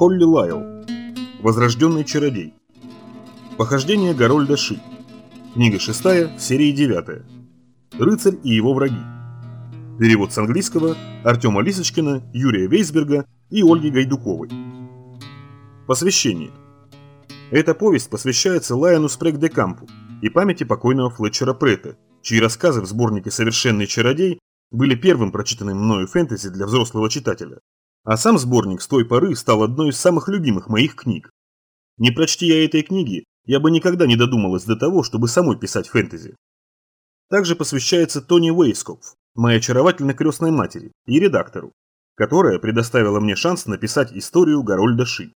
Холли Лайл. Возрожденный чародей. Похождение Гарольда Ши. Книга 6, серия 9. Рыцарь и его враги. Перевод с английского Артема Лисочкина, Юрия Вейсберга и Ольги Гайдуковой. Посвящение. Эта повесть посвящается Лайону Спрэг де Кампу и памяти покойного Флетчера Претта, чьи рассказы в сборнике «Совершенный чародей» были первым прочитанным мною фэнтези для взрослого читателя. А сам сборник с той поры стал одной из самых любимых моих книг. Не прочти я этой книги, я бы никогда не додумалась до того, чтобы самой писать фэнтези. Также посвящается Тони Уэйскоп, моей очаровательной крестной матери и редактору, которая предоставила мне шанс написать историю Гарольда Ши.